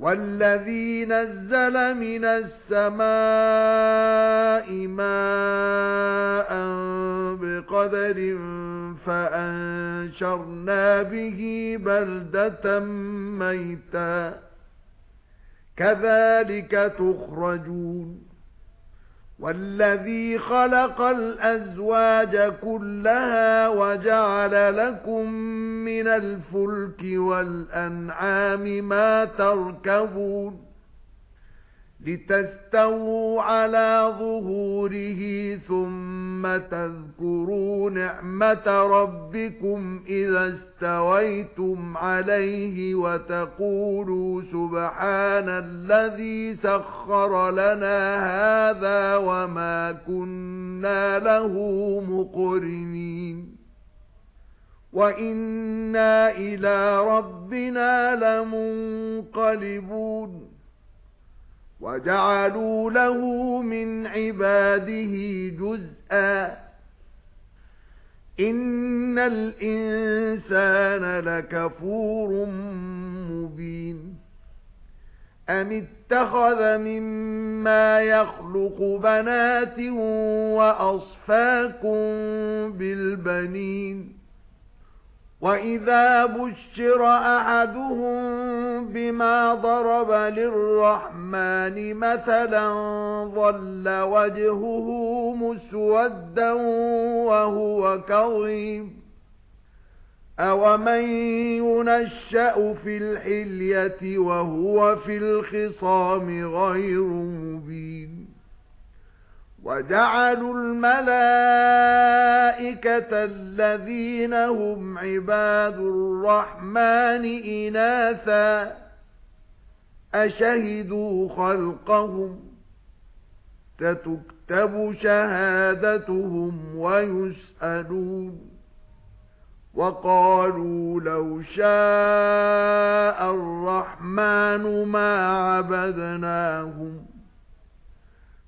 وَالَّذِي نَزَّلَ مِنَ السَّمَاءِ مَاءً بِقَدَرٍ فَأَنشَرْنَا بِهِ بَلْدَةً مَيْتًا. كَذَلِكَ تُخْرَجُونَ. وَالَّذِي خَلَقَ الْأَزْوَاجَ كُلَّهَا وَجَعَلَ لَكُم مِّنَ الْفُلْكِ وَالْأَنْعَامِ مَا تَرْكَبُونَ لِتَسْتَوُوا عَلَى ظُهُورِهِ ثُمَّ تَذْكُرُوا نِعْمَةَ رَبِّكُمْ إِذَا اسْتَوَيْتُمْ عَلَيْهِ وَتَقُولُوا سُبْحَانَ الَّذِي سَخَّرَ لَنَا هَذَا وَمَا كُنَّا لَهُ مُقْرِنِينَ. وَإِنَّا إِلَى رَبِّنَا لَمُنقَلِبُونَ. وَجَعَلُوا لَهُ مِنْ عِبَادِهِ جُزءًا. إِنَّ الْإِنسَانَ لَكَفُورٌ مُبِينٌ. أَمِ اتَّخَذَ مِمَّا يَخْلُقُ بَنَاتٍ وَأَصْفَاكُم بِالْبَنِينَ. وَإِذَا بُشِّرَ أَحَدُهُم بِمَا ضَرَبَ لِلرَّحْمَنِ مَثَلًا ظَلَّ وَجْهُهُ مُسْوَدًّا وَهُوَ كَظِيمٌ. أَوَمَن يُنَشَّأُ فِي الْحِلْيَةِ وَهُوَ فِي الْخِصَامِ غَيْرُ مُبِينٍ. وَجَعَلُوا الْمَلَائِكَةَ الَّذِينَ هُمْ عِبَادُ الرَّحْمَنِ إِنَاثًا أَشَهِدُوا خَلْقَهُمْ تَتُكْتَبُ شَهَادَتُهُمْ وَيُسْأَلُونَ وَقَالُوا لَوْ شَاءَ الرَّحْمَنُ مَا عَبَدْنَاهُمْ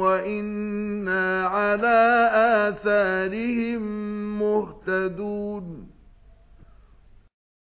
وَإِنَّا عَلَى آثَارِهِمْ مُهْتَدُونَ